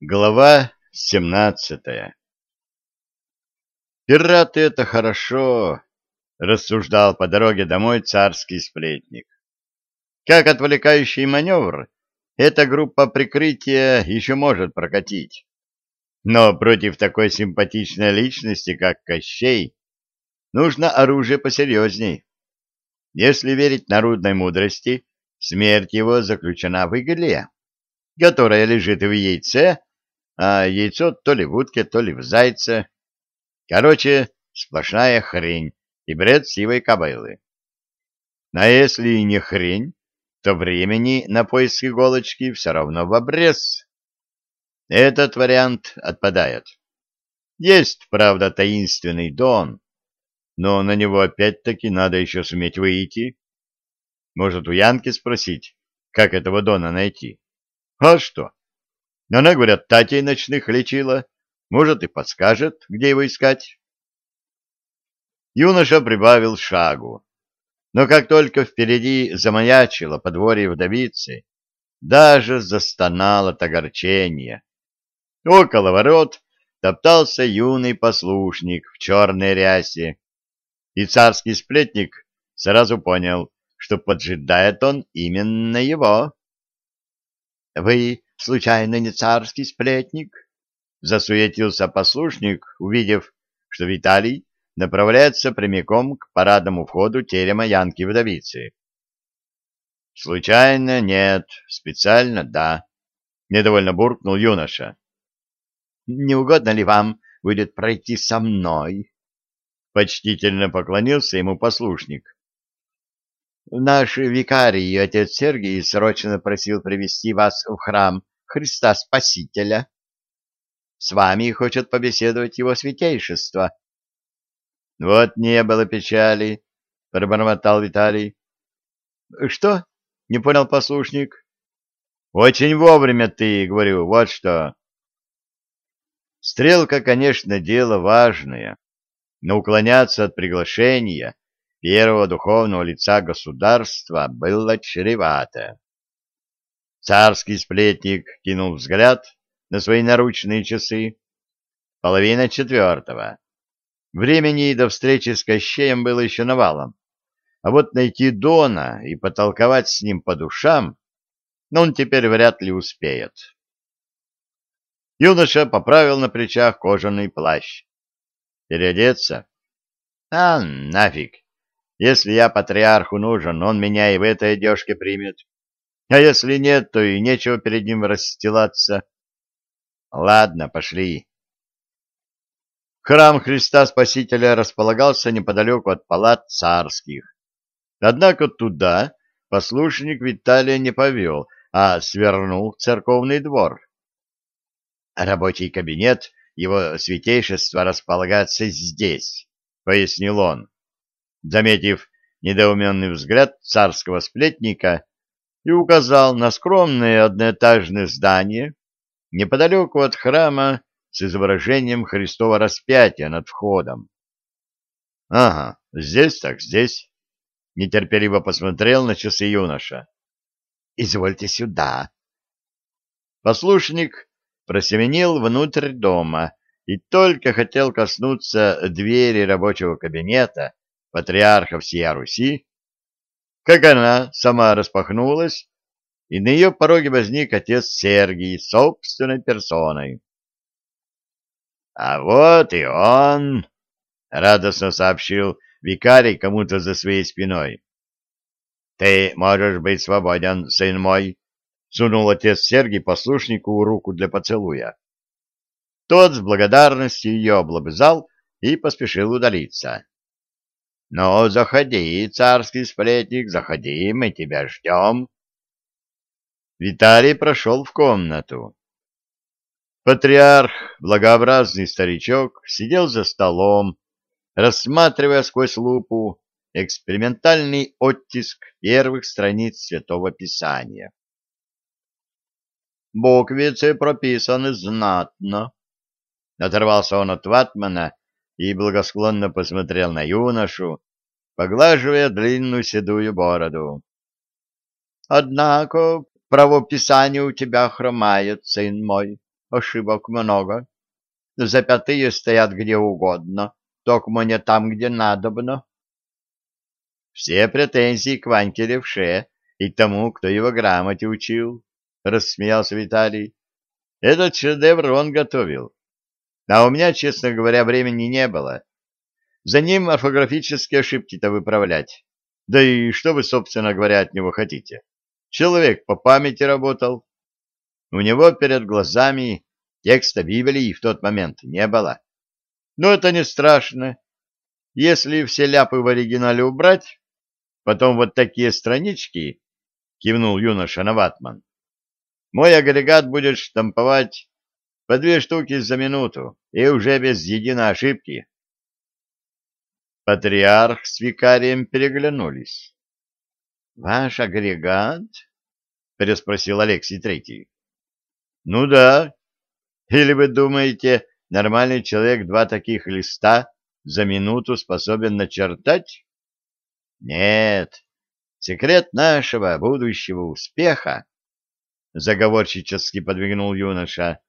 Глава семнадцатая «Пираты — это хорошо», — рассуждал по дороге домой царский сплетник. «Как отвлекающий маневр, эта группа прикрытия еще может прокатить. Но против такой симпатичной личности, как Кощей, нужно оружие посерьезней. Если верить народной мудрости, смерть его заключена в игле, которая лежит в яйце, а яйцо то ли в утке, то ли в зайце. Короче, сплошная хрень и бред сивой кобылы. А если и не хрень, то времени на поиск иголочки все равно в обрез. Этот вариант отпадает. Есть, правда, таинственный дон, но на него опять-таки надо еще суметь выйти. Может, у Янки спросить, как этого дона найти? А что? Она, говорят, татей ночных лечила. Может, и подскажет, где его искать. Юноша прибавил шагу. Но как только впереди замаячило подворье вдовицы, даже застонал от огорчения. Около ворот топтался юный послушник в черной рясе, и царский сплетник сразу понял, что поджидает он именно его. — Вы случайно не царский сплетник? Засуетился послушник, увидев, что Виталий направляется прямиком к парадному входу терема Янки-вдовицы. Случайно нет, специально да. Недовольно буркнул юноша. Не угодно ли вам будет пройти со мной? Почтительно поклонился ему послушник. Наш викарий, отец Сергий, срочно просил привести вас в храм Христа Спасителя. С вами хочет побеседовать его святейшество. — Вот не было печали, — пробормотал Виталий. — Что? — не понял послушник. — Очень вовремя ты, говорю, вот что. Стрелка, конечно, дело важное, но уклоняться от приглашения первого духовного лица государства было чревато. Царский сплетник кинул взгляд на свои наручные часы. Половина четвертого. Времени до встречи с Кощеем было еще навалом. А вот найти Дона и потолковать с ним по душам, но он теперь вряд ли успеет. Юноша поправил на плечах кожаный плащ. Переодеться? А, нафиг. Если я патриарху нужен, он меня и в этой одежке примет. А если нет, то и нечего перед ним расстилаться. Ладно, пошли. Храм Христа Спасителя располагался неподалеку от палат царских. Однако туда послушник Виталия не повел, а свернул в церковный двор. Рабочий кабинет его святейшества располагается здесь, — пояснил он заметив недоуменный взгляд царского сплетника, и указал на скромное одноэтажное здание неподалеку от храма с изображением Христова распятия над входом. — Ага, здесь так здесь. Нетерпеливо посмотрел на часы юноша. — Извольте сюда. Послушник просеменил внутрь дома и только хотел коснуться двери рабочего кабинета, патриарха всея Руси, как она сама распахнулась, и на ее пороге возник отец Сергий собственной персоной. — А вот и он! — радостно сообщил викарий кому-то за своей спиной. — Ты можешь быть свободен, сын мой! — сунул отец Сергий послушнику руку для поцелуя. Тот с благодарностью ее облобызал и поспешил удалиться. — Ну, заходи, царский сплетник, заходи, мы тебя ждем. Виталий прошел в комнату. Патриарх, благообразный старичок, сидел за столом, рассматривая сквозь лупу экспериментальный оттиск первых страниц Святого Писания. Буквицы прописаны знатно. Оторвался он от ватмана и благосклонно посмотрел на юношу, поглаживая длинную седую бороду. — Однако правописание у тебя хромает, сын мой, ошибок много. Запятые стоят где угодно, только не там, где надобно. Все претензии к Ваньке Левше и тому, кто его грамоте учил, — рассмеялся Виталий. Этот шедевр он готовил. А у меня, честно говоря, времени не было. За ним орфографические ошибки-то выправлять. Да и что вы, собственно говоря, от него хотите? Человек по памяти работал. У него перед глазами текста Библии в тот момент не было. Но это не страшно. Если все ляпы в оригинале убрать, потом вот такие странички, кивнул юноша на ватман, мой агрегат будет штамповать по две штуки за минуту и уже без единой ошибки. Патриарх с викарием переглянулись. — Ваш агрегат? — переспросил Алексей Третий. — Ну да. Или вы думаете, нормальный человек два таких листа за минуту способен начертать? Нет. Секрет нашего будущего успеха, — заговорщически подвигнул юноша, —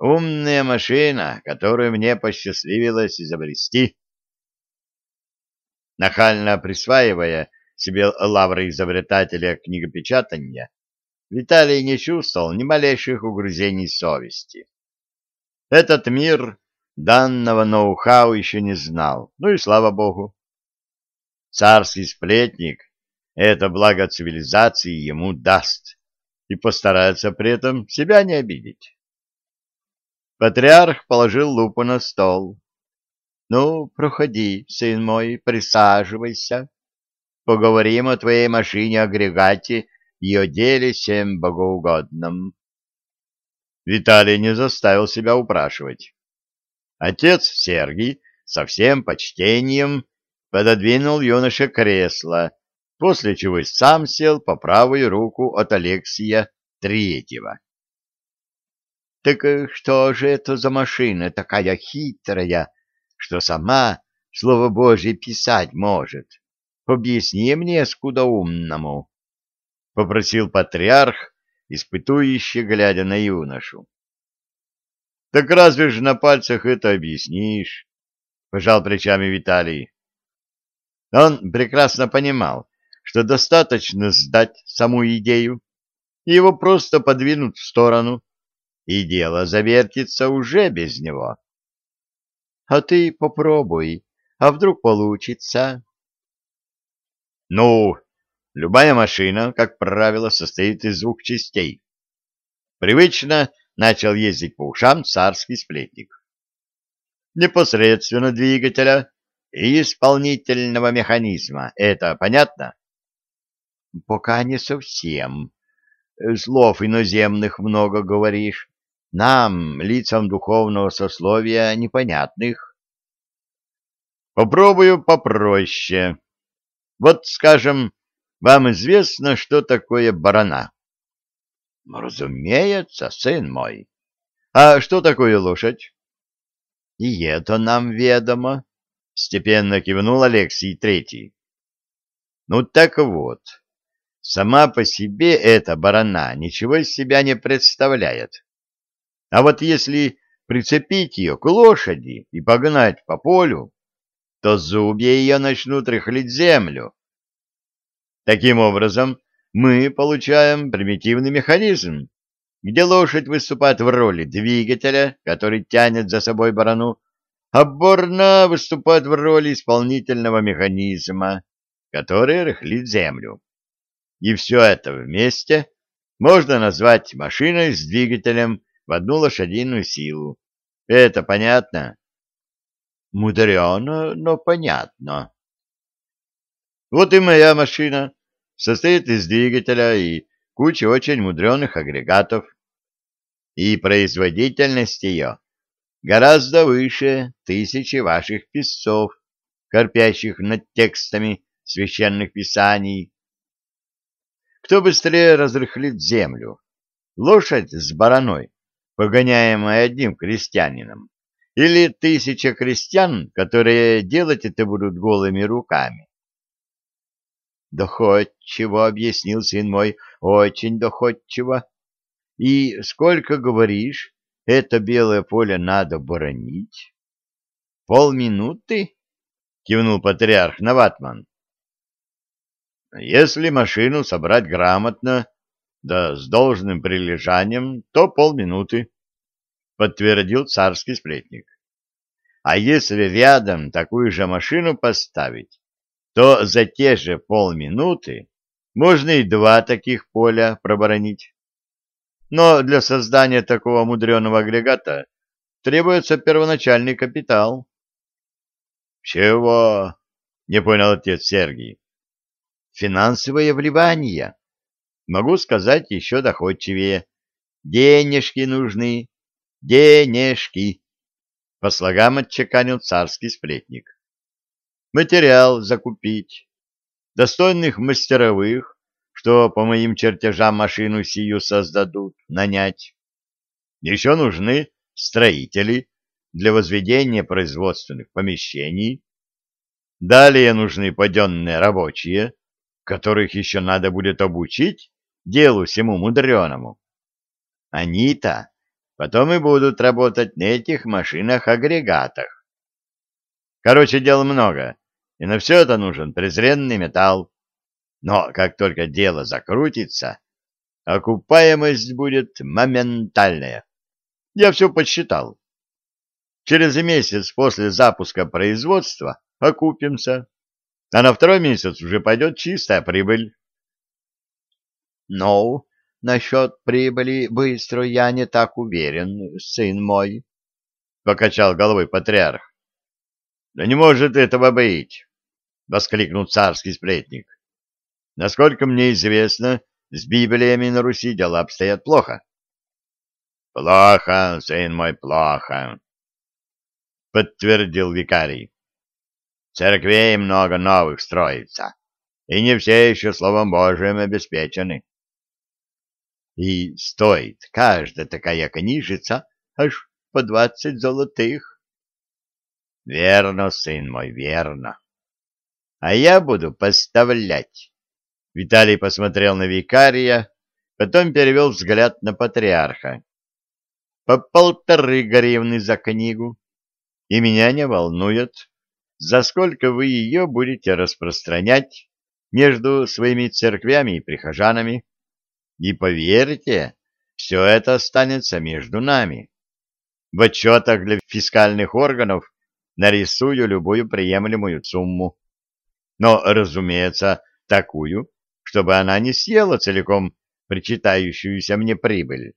умная машина, которую мне посчастливилось изобрести нахально присваивая себе лавры изобретателя книгопечатания, Виталий не чувствовал ни малейших угрызений совести. Этот мир данного ноу-хау еще не знал, ну и слава богу. Царский сплетник это благо цивилизации ему даст и постарается при этом себя не обидеть. Патриарх положил лупу на стол, ну, проходи, сын мой, присаживайся. Поговорим о твоей машине-агрегате и о деле всем богоугодном. Виталий не заставил себя упрашивать. Отец Сергий со всем почтением пододвинул юноше кресло, после чего сам сел по правую руку от Алексия Третьего. — Так что же это за машина такая хитрая, что сама Слово Божье писать может. Объясни мне, скудоумному, — попросил патриарх, испытующе глядя на юношу. — Так разве же на пальцах это объяснишь? — пожал плечами Виталий. Он прекрасно понимал, что достаточно сдать саму идею, и его просто подвинут в сторону, и дело завертится уже без него. А ты попробуй, а вдруг получится? Ну, любая машина, как правило, состоит из двух частей. Привычно начал ездить по ушам царский сплетник. Непосредственно двигателя и исполнительного механизма. Это понятно? Пока не совсем. Слов иноземных много говоришь. Нам, лицам духовного сословия, непонятных. Попробую попроще. Вот, скажем, вам известно, что такое барана? Разумеется, сын мой. А что такое лошадь? И это нам ведомо, степенно кивнул Алексей Третий. Ну так вот, сама по себе эта барана ничего из себя не представляет. А вот если прицепить ее к лошади и погнать по полю, то зубья ее начнут рыхлить землю. Таким образом, мы получаем примитивный механизм, где лошадь выступает в роли двигателя, который тянет за собой барану, а борна выступает в роли исполнительного механизма, который рыхлит землю. И все это вместе можно назвать машиной с двигателем в одну лошадиную силу. Это понятно? Мудрено, но понятно. Вот и моя машина состоит из двигателя и кучи очень мудреных агрегатов. И производительность ее гораздо выше тысячи ваших писцов, корпящих над текстами священных писаний. Кто быстрее разрыхлит землю? Лошадь с бараной погоняемая одним крестьянином, или тысяча крестьян, которые делать это будут голыми руками. Доходчиво, объяснил сын мой, очень доходчиво. И сколько, говоришь, это белое поле надо боронить? Полминуты? Кивнул патриарх Наватман. Если машину собрать грамотно, да с должным прилежанием, то полминуты, подтвердил царский сплетник. А если рядом такую же машину поставить, то за те же полминуты можно и два таких поля проборонить. Но для создания такого мудреного агрегата требуется первоначальный капитал. — Чего? — не понял отец Сергий. — Финансовые вливания. Могу сказать еще доходчивее. Денежки нужны. Денежки. По слогам отчеканил царский сплетник. Материал закупить. Достойных мастеровых, что по моим чертежам машину сию создадут, нанять. Еще нужны строители для возведения производственных помещений. Далее нужны паденные рабочие, которых еще надо будет обучить делу всему мудреному. Они-то потом и будут работать на этих машинах-агрегатах. Короче, дел много, и на все это нужен презренный металл. Но как только дело закрутится, окупаемость будет моментальная. Я все подсчитал. Через месяц после запуска производства окупимся, а на второй месяц уже пойдет чистая прибыль. Ну, насчет прибыли быстро я не так уверен, сын мой, — покачал головой патриарх. — Да не может этого быть, — воскликнул царский сплетник. — Насколько мне известно, с Библиями на Руси дела обстоят плохо. — Плохо, сын мой, плохо, — подтвердил викарий. — Церквей много новых строится, и не все еще Словом Божиим обеспечены. И стоит каждая такая книжица аж по двадцать золотых. Верно, сын мой, верно. А я буду поставлять. Виталий посмотрел на викария, потом перевел взгляд на патриарха. По полторы гривны за книгу. И меня не волнует, за сколько вы ее будете распространять между своими церквями и прихожанами. И поверьте, все это останется между нами. В отчетах для фискальных органов нарисую любую приемлемую сумму. Но, разумеется, такую, чтобы она не съела целиком причитающуюся мне прибыль.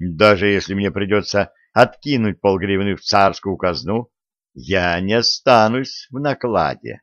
Даже если мне придется откинуть полгривны в царскую казну, я не останусь в накладе.